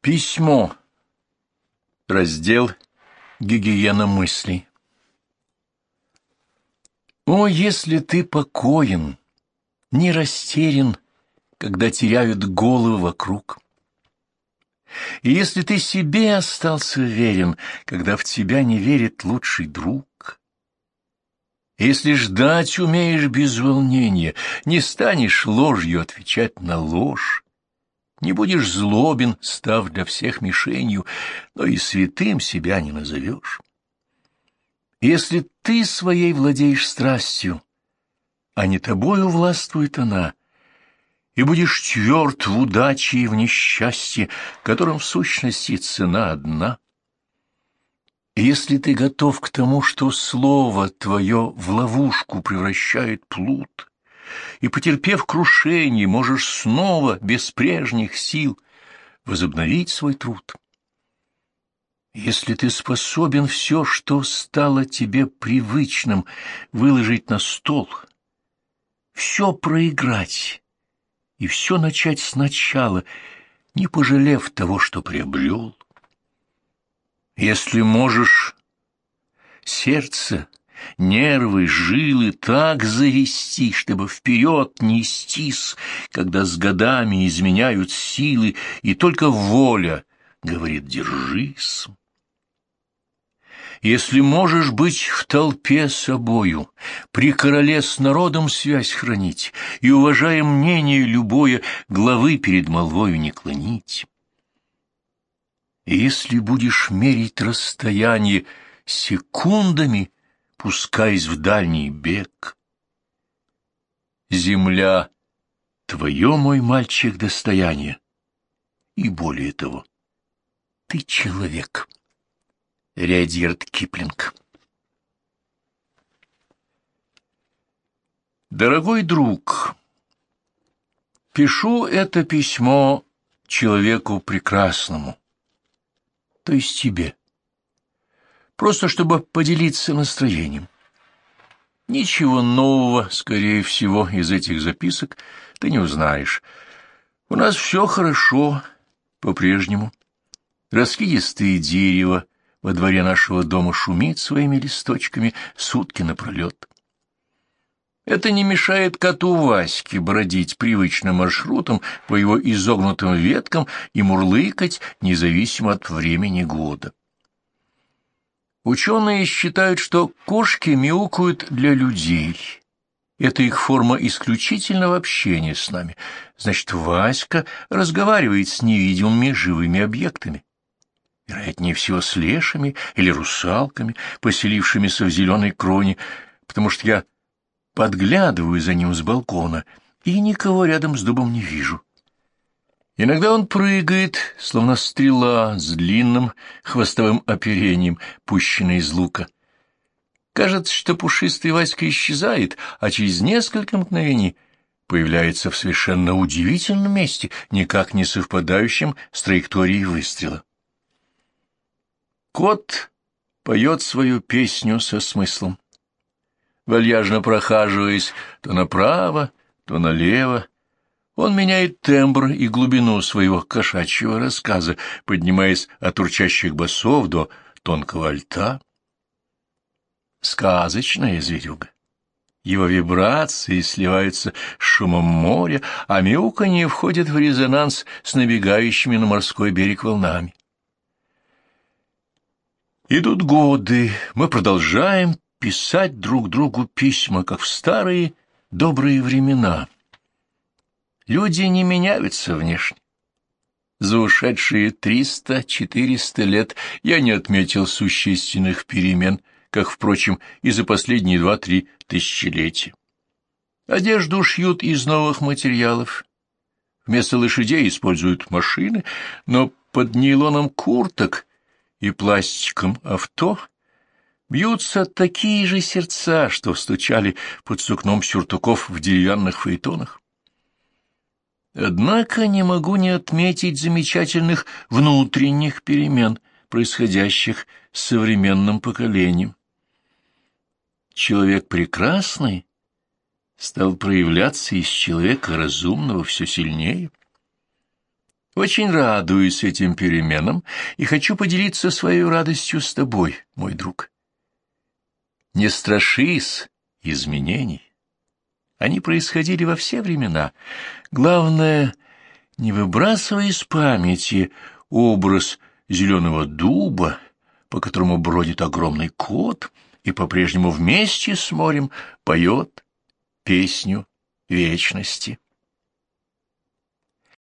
Письмо. Раздел «Гигиена мыслей». О, если ты покоен, не растерян, когда теряют головы вокруг. И если ты себе остался верен, когда в тебя не верит лучший друг. Если ждать умеешь без волнения, не станешь ложью отвечать на ложь, не будешь злобен, став для всех мишенью, но и святым себя не назовешь. Если ты своей владеешь страстью, а не тобою властвует она, и будешь тверд в удаче и в несчастье, которым в сущности цена одна. Если ты готов к тому, что слово твое в ловушку превращает плут, и, потерпев крушение, можешь снова, без прежних сил, возобновить свой труд. Если ты способен все, что стало тебе привычным, выложить на стол, все проиграть и все начать сначала, не пожалев того, что приобрел, если можешь сердце нервы, жилы так завести, чтобы вперед нестись, когда с годами изменяют силы, и только воля говорит «держись». Если можешь быть в толпе собою, при короле с народом связь хранить и, уважая мнение любое, главы перед молвою не клонить. Если будешь мерить расстояние секундами, пускаясь в дальний бег. Земля — твое, мой мальчик, достояние, и более того, ты человек. Редьярд Киплинг Дорогой друг, пишу это письмо человеку прекрасному, то есть тебе просто чтобы поделиться настроением. Ничего нового, скорее всего, из этих записок ты не узнаешь. У нас все хорошо, по-прежнему. Раскидистое дерево во дворе нашего дома шумит своими листочками сутки напролет. Это не мешает коту Ваське бродить привычным маршрутом по его изогнутым веткам и мурлыкать, независимо от времени года. Ученые считают, что кошки мяукают для людей. Это их форма исключительного общения с нами. Значит, Васька разговаривает с невидимыми живыми объектами. Вероятнее всего с лешами или русалками, поселившимися в зеленой кроне, потому что я подглядываю за ним с балкона и никого рядом с дубом не вижу. Иногда он прыгает, словно стрела с длинным хвостовым оперением, пущенной из лука. Кажется, что пушистый Васька исчезает, а через несколько мгновений появляется в совершенно удивительном месте, никак не совпадающем с траекторией выстрела. Кот поет свою песню со смыслом, вальяжно прохаживаясь то направо, то налево, он меняет тембр и глубину своего кошачьего рассказа, поднимаясь от урчащих басов до тонкого альта. Сказочная зверюга. Его вибрации сливаются с шумом моря, а мяуканье входит в резонанс с набегающими на морской берег волнами. Идут годы, мы продолжаем писать друг другу письма, как в старые добрые времена — Люди не меняются внешне. За ушедшие триста-четыреста лет я не отметил существенных перемен, как, впрочем, и за последние два-три тысячелетия. Одежду шьют из новых материалов. Вместо лошадей используют машины, но под нейлоном курток и пластиком авто бьются такие же сердца, что стучали под сукном сюртуков в деревянных фаэтонах. Однако не могу не отметить замечательных внутренних перемен, происходящих с современным поколением. Человек прекрасный стал проявляться из человека разумного все сильнее. Очень радуюсь этим переменам и хочу поделиться своей радостью с тобой, мой друг. Не страшись изменений. Они происходили во все времена. Главное, не выбрасывай из памяти образ зеленого дуба, по которому бродит огромный кот и по-прежнему вместе с морем поет песню вечности.